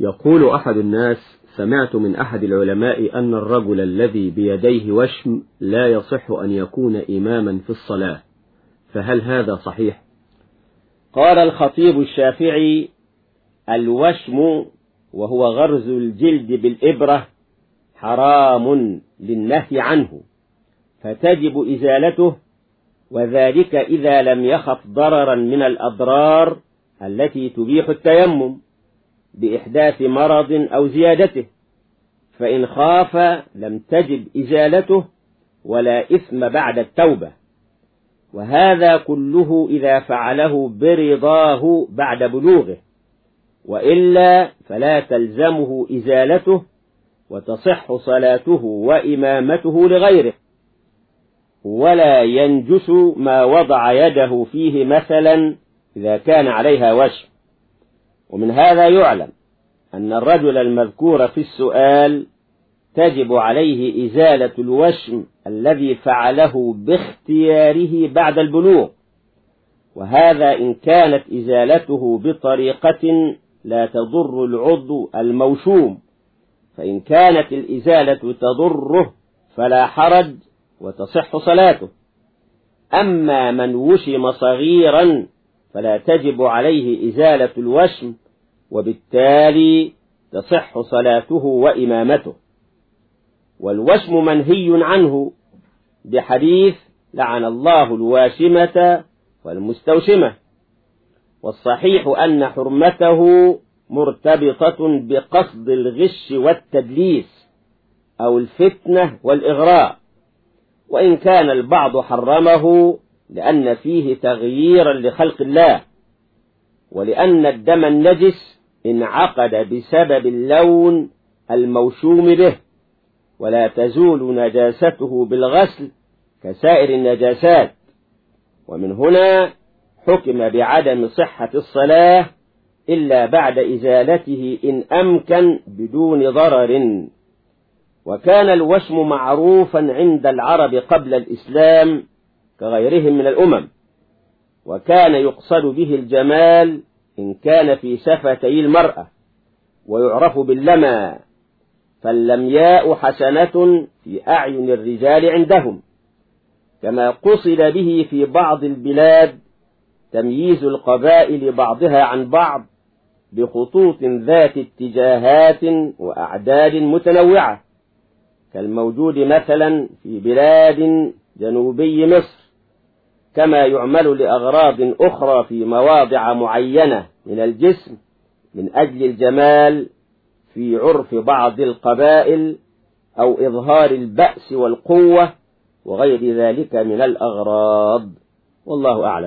يقول أحد الناس سمعت من أحد العلماء أن الرجل الذي بيديه وشم لا يصح أن يكون إماما في الصلاة فهل هذا صحيح؟ قال الخطيب الشافعي الوشم وهو غرز الجلد بالإبرة حرام للنهي عنه فتجب إزالته وذلك إذا لم يخف ضررا من الأضرار التي تبيح التيمم بإحداث مرض أو زيادته فإن خاف لم تجب إزالته ولا إثم بعد التوبة. وهذا كله إذا فعله برضاه بعد بلوغه وإلا فلا تلزمه إزالته وتصح صلاته وإمامته لغيره. ولا ينجس ما وضع يده فيه مثلا إذا كان عليها وشم. ومن هذا يعلم أن الرجل المذكور في السؤال تجب عليه إزالة الوشم الذي فعله باختياره بعد البلوغ وهذا إن كانت إزالته بطريقة لا تضر العضو الموشوم فإن كانت الإزالة تضره فلا حرج وتصح صلاته. أما من وشم صغيرا فلا تجب عليه إزالة الوشم وبالتالي تصح صلاته وإمامته. والوشم منهي عنه بحديث لعن الله الواشمة والمستوشمة. والصحيح أن حرمته مرتبطة بقصد الغش والتدليس أو الفتنة والإغراء وإن كان البعض حرمه لأن فيه تغييرا لخلق الله ولأن الدم النجس انعقد بسبب اللون الموشوم به ولا تزول نجاسته بالغسل كسائر النجاسات. ومن هنا حكم بعدم صحة الصلاة إلا بعد إزالته إن أمكن بدون ضرر. وكان الوشم معروفا عند العرب قبل الإسلام كغيرهم من الأمم. وكان يقصد به الجمال إن كان في سفتي المرأة ويعرف باللمى فاللمياء حسنة في أعين الرجال عندهم. كما قصد به في بعض البلاد تمييز القبائل بعضها عن بعض بخطوط ذات اتجاهات وأعداد متنوعة. كالموجود مثلا في بلاد جنوبي مصر. كما يعمل لأغراض أخرى في مواضع معينة من الجسم من أجل الجمال في عرف بعض القبائل أو إظهار البأس والقوة وغير ذلك من الأغراض. والله أعلم.